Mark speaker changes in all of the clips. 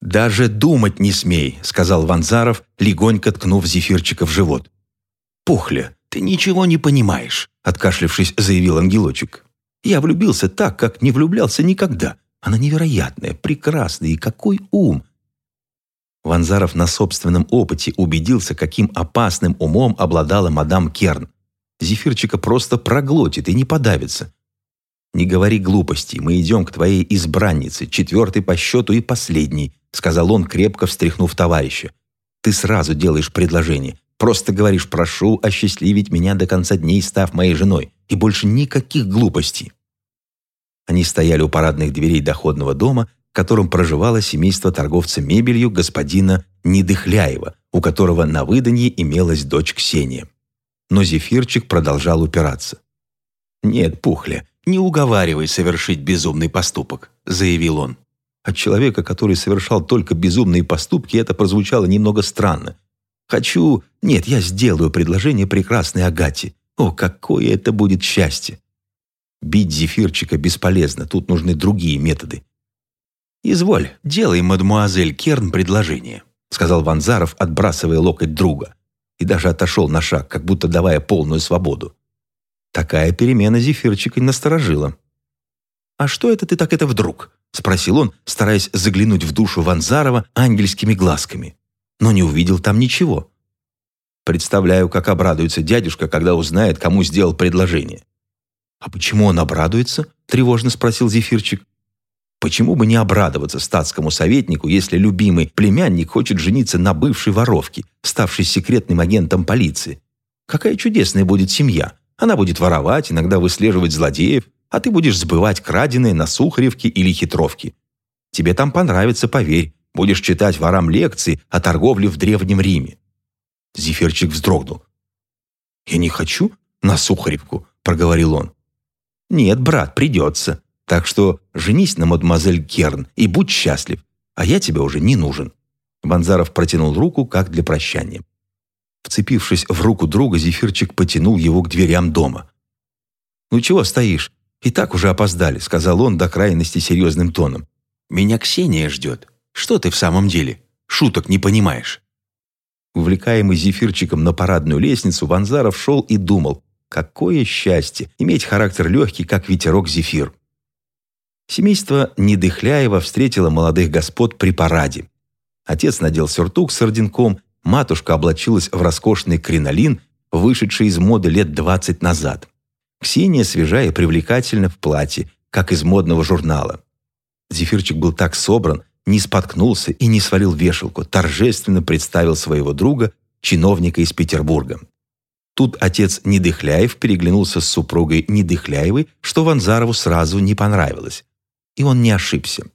Speaker 1: «Даже думать не смей», — сказал Ванзаров, легонько ткнув Зефирчика в живот. «Пухля, ты ничего не понимаешь», — откашлившись, заявил ангелочек. «Я влюбился так, как не влюблялся никогда. Она невероятная, прекрасная, и какой ум!» Ванзаров на собственном опыте убедился, каким опасным умом обладала мадам Керн. Зефирчика просто проглотит и не подавится. «Не говори глупостей, мы идем к твоей избраннице, четвертой по счету и последней», сказал он, крепко встряхнув товарища. «Ты сразу делаешь предложение. Просто говоришь «прошу осчастливить меня до конца дней, став моей женой», и больше никаких глупостей». Они стояли у парадных дверей доходного дома, в котором проживало семейство торговца мебелью господина Недыхляева, у которого на выданье имелась дочь Ксения. Но Зефирчик продолжал упираться. «Нет, Пухля, не уговаривай совершить безумный поступок», заявил он. От человека, который совершал только безумные поступки, это прозвучало немного странно. «Хочу... Нет, я сделаю предложение прекрасной Агате. О, какое это будет счастье!» Бить зефирчика бесполезно, тут нужны другие методы. «Изволь, делай, мадмуазель Керн, предложение», сказал Ванзаров, отбрасывая локоть друга, и даже отошел на шаг, как будто давая полную свободу. Такая перемена зефирчика насторожила. «А что это ты так это вдруг?» Спросил он, стараясь заглянуть в душу Ванзарова ангельскими глазками. Но не увидел там ничего. Представляю, как обрадуется дядюшка, когда узнает, кому сделал предложение. «А почему он обрадуется?» – тревожно спросил Зефирчик. Почему бы не обрадоваться статскому советнику, если любимый племянник хочет жениться на бывшей воровке, ставшей секретным агентом полиции? Какая чудесная будет семья. Она будет воровать, иногда выслеживать злодеев, а ты будешь сбывать краденые на Сухаревке или Хитровке. Тебе там понравится, поверь. Будешь читать ворам лекции о торговле в Древнем Риме». Зефирчик вздрогнул. «Я не хочу на Сухаревку», — проговорил он. «Нет, брат, придется. Так что женись на мадемуазель Керн и будь счастлив, а я тебе уже не нужен». Банзаров протянул руку, как для прощания. Вцепившись в руку друга, Зефирчик потянул его к дверям дома. «Ну чего стоишь? «И так уже опоздали», — сказал он до крайности серьезным тоном. «Меня Ксения ждет. Что ты в самом деле? Шуток не понимаешь». Увлекаемый зефирчиком на парадную лестницу, Ванзаров шел и думал, какое счастье иметь характер легкий, как ветерок зефир. Семейство Недыхляева встретило молодых господ при параде. Отец надел сюртук с орденком, матушка облачилась в роскошный кринолин, вышедший из моды лет двадцать назад. Ксения свежая и привлекательна в платье, как из модного журнала. Зефирчик был так собран, не споткнулся и не свалил вешалку, торжественно представил своего друга, чиновника из Петербурга. Тут отец Недыхляев переглянулся с супругой Недыхляевой, что Ванзарову сразу не понравилось. И он не ошибся.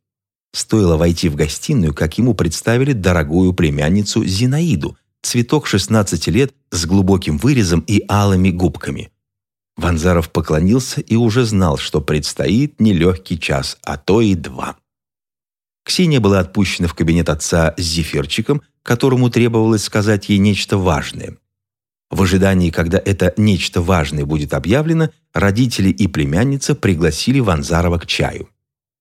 Speaker 1: Стоило войти в гостиную, как ему представили дорогую племянницу Зинаиду, цветок 16 лет с глубоким вырезом и алыми губками. Ванзаров поклонился и уже знал, что предстоит нелегкий час, а то и два. Ксения была отпущена в кабинет отца с зефирчиком, которому требовалось сказать ей нечто важное. В ожидании, когда это нечто важное будет объявлено, родители и племянница пригласили Ванзарова к чаю.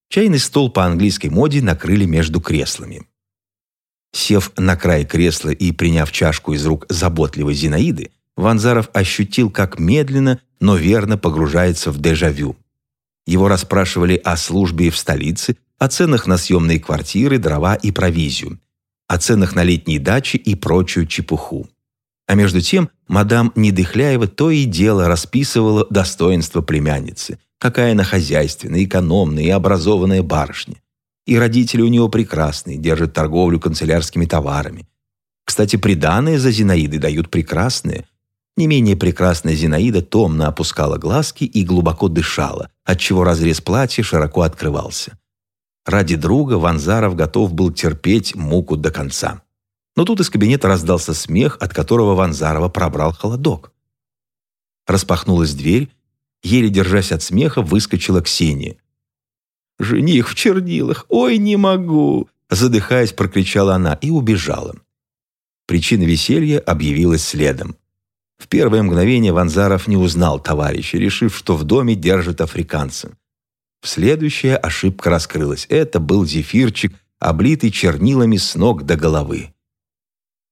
Speaker 1: Чайный стол по английской моде накрыли между креслами. Сев на край кресла и приняв чашку из рук заботливой Зинаиды, Ванзаров ощутил, как медленно, но верно погружается в дежавю. Его расспрашивали о службе в столице, о ценах на съемные квартиры, дрова и провизию, о ценах на летние дачи и прочую чепуху. А между тем мадам Недыхляева то и дело расписывала достоинства племянницы, какая она хозяйственная, экономная и образованная барышня. И родители у нее прекрасные, держат торговлю канцелярскими товарами. Кстати, приданые за Зинаиды дают прекрасные, не менее прекрасная Зинаида томно опускала глазки и глубоко дышала, отчего разрез платья широко открывался. Ради друга Ванзаров готов был терпеть муку до конца. Но тут из кабинета раздался смех, от которого Ванзарова пробрал холодок. Распахнулась дверь, еле держась от смеха, выскочила Ксения. «Жених в чернилах! Ой, не могу!» Задыхаясь, прокричала она и убежала. Причина веселья объявилась следом. В первое мгновение Ванзаров не узнал товарища, решив, что в доме держат африканца. В следующая ошибка раскрылась. Это был зефирчик, облитый чернилами с ног до головы.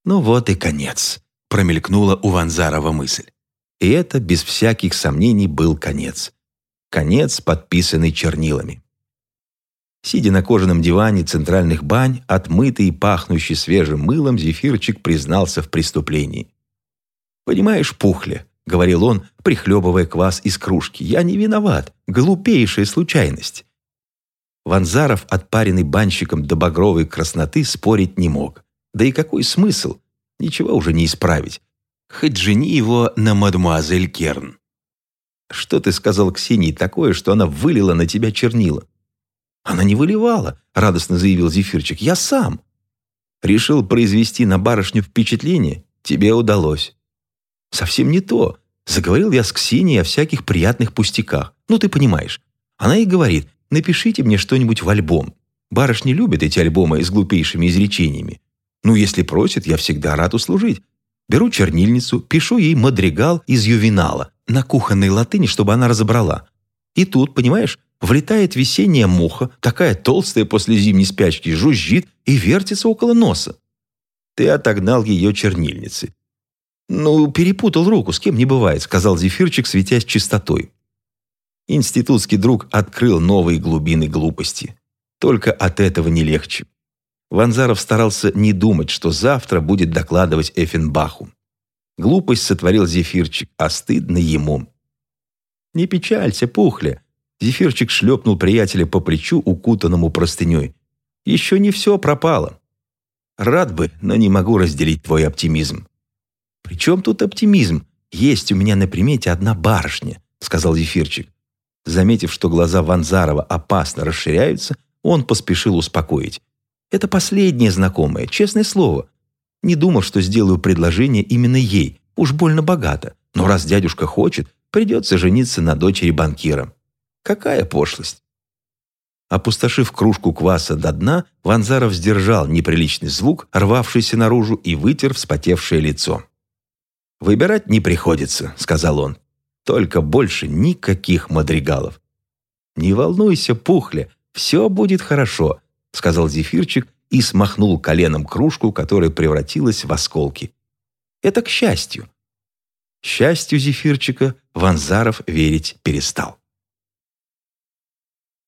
Speaker 1: «Ну вот и конец», — промелькнула у Ванзарова мысль. И это, без всяких сомнений, был конец. Конец, подписанный чернилами. Сидя на кожаном диване центральных бань, отмытый и пахнущий свежим мылом, Зефирчик признался в преступлении. «Понимаешь, Пухля», — говорил он, прихлебывая квас из кружки, «я не виноват. Глупейшая случайность». Ванзаров, отпаренный банщиком до багровой красноты, спорить не мог. Да и какой смысл? Ничего уже не исправить. Хоть жени его на мадемуазель Керн. Что ты сказал Ксении такое, что она вылила на тебя чернила? Она не выливала, радостно заявил Зефирчик. Я сам. Решил произвести на барышню впечатление? Тебе удалось. Совсем не то. Заговорил я с Ксенией о всяких приятных пустяках. Ну, ты понимаешь. Она и говорит, напишите мне что-нибудь в альбом. Барышни любят эти альбомы с глупейшими изречениями. Ну, если просит, я всегда рад услужить. Беру чернильницу, пишу ей мадригал из ювенала на кухонной латыни, чтобы она разобрала. И тут, понимаешь, влетает весенняя муха, такая толстая после зимней спячки, жужжит и вертится около носа. Ты отогнал ее чернильницы. «Ну, перепутал руку, с кем не бывает», — сказал Зефирчик, светясь чистотой. Институтский друг открыл новые глубины глупости. Только от этого не легче. Ванзаров старался не думать, что завтра будет докладывать Эффенбаху. Глупость сотворил Зефирчик, а стыдно ему. «Не печалься, Пухля!» Зефирчик шлепнул приятеля по плечу, укутанному простыней. «Еще не все пропало. Рад бы, но не могу разделить твой оптимизм». «При чем тут оптимизм? Есть у меня на примете одна барышня», — сказал Зефирчик. Заметив, что глаза Ванзарова опасно расширяются, он поспешил успокоить. «Это последнее знакомое, честное слово. Не думал, что сделаю предложение именно ей, уж больно богато. Но раз дядюшка хочет, придется жениться на дочери банкира. Какая пошлость!» Опустошив кружку кваса до дна, Ванзаров сдержал неприличный звук, рвавшийся наружу, и вытер вспотевшее лицо. «Выбирать не приходится», — сказал он. «Только больше никаких мадригалов». «Не волнуйся, Пухля, все будет хорошо», — сказал Зефирчик и смахнул коленом кружку, которая превратилась в осколки. «Это к счастью». Счастью Зефирчика Ванзаров верить перестал.